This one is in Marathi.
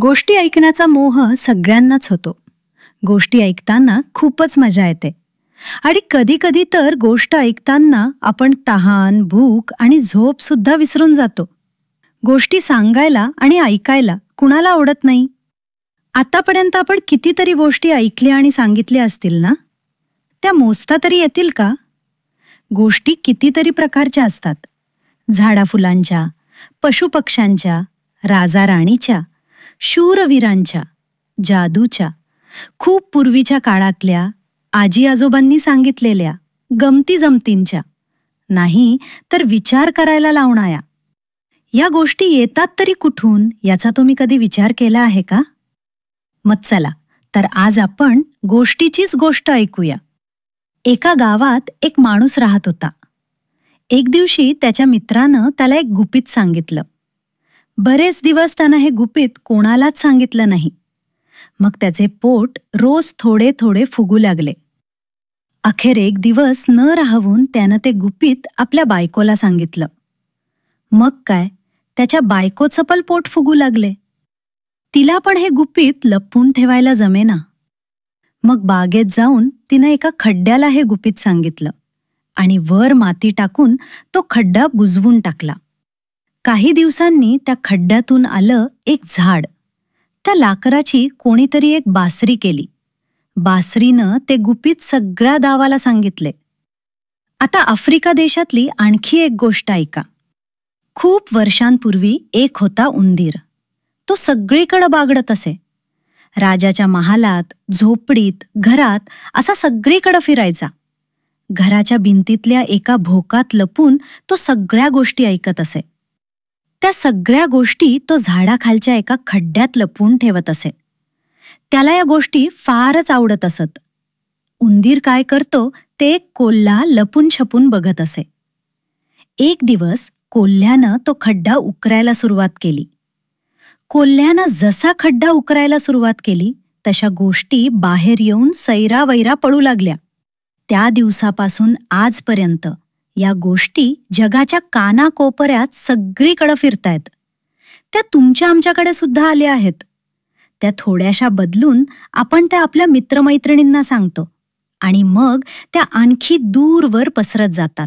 गोष्टी ऐकण्याचा मोह सगळ्यांनाच होतो. गोष्टी ऐकताना खूपच मजा येते. आणि कधी कधी तर गोष्ट ऐकताना आपण तहान भूक आणि झोप सुद्धा विसरून जातो. गोष्टी सांगायला आणि ऐकायला कुणाला आवडत नाही? आतापर्यंत आपण कितीतरी गोष्टी ऐकल्या आणि सांगितल्या असतील ना? त्या मोजता तरी येतील का? गोष्टी कितीतरी प्रकारच्या असतात. झाडाफुलांच्या पशुपक्ष्यांच्या राजा राणीच्या शूरवीरांच्या जादूच्या खूप पूर्वीच्या काळातल्या आजी आजोबांनी सांगितलेल्या गमती जमतींच्या नाही तर विचार करायला लावणाया या गोष्टी येतात तरी कुठून याचा तुम्ही कधी विचार केला आहे का? मग चला तर आज आपण गोष्टीचीच गोष्ट ऐकूया. एका गावात एक माणूस राहत होता. एक दिवशी त्याच्या मित्रानं त्याला एक गुपित सांगितलं. बरेच दिवस त्यानं हे गुपित कोणालाच सांगितलं नाही. मग त्याचे पोट रोज थोडे थोडे फुगू लागले. अखेर एक दिवस न राहवून त्यानं ते गुपित आपल्या बायकोला सांगितलं. मग काय? त्याच्या बायकोचं पण पोट फुगू लागले. तिला पण हे गुपित लपवून ठेवायला जमेना. मग बागेत जाऊन तिनं एका खड्ड्याला हे गुपित सांगितलं आणि वर माती टाकून तो खड्डा बुजवून टाकला. काही दिवसांनी त्या खड्ड्यातून आलं एक झाड. त्या लाकराची कोणीतरी एक बासरी केली. बासरीनं ते गुपित सगळ्या दावाला सांगितले. आता आफ्रिका देशातली आणखी एक गोष्ट ऐका. खूप वर्षांपूर्वी एक होता उंदीर. तो सगळीकडं बागडत असे. राजाच्या महालात झोपडीत घरात असा सगळीकडं फिरायचा. घराच्या भिंतीतल्या एका भोकात लपून तो सगळ्या गोष्टी ऐकत असे. त्या सगळ्या गोष्टी तो झाडाखालच्या एका खड्ड्यात लपवून ठेवत असे. त्याला या गोष्टी फारच आवडत असत. उंदीर काय करतो ते कोल्हा लपून छपून बघत असे. एक दिवस कोल्ह्यानं तो खड्डा उकरायला सुरुवात केली. कोल्ह्यानं जसा खड्डा उकरायला सुरुवात केली तशा गोष्टी बाहेर येऊन सैरावैरा पडू लागल्या. त्या दिवसापासून आजपर्यंत या गोष्टी जगाच्या कानाकोपऱ्यात सगळीकडे फिरतायत. त्या तुमच्या आमच्याकडे सुद्धा आल्या आहेत. त्या थोड्याशा बदलून आपण त्या आपल्या मित्रमैत्रिणींना सांगतो आणि मग त्या आणखी दूरवर पसरत जातात.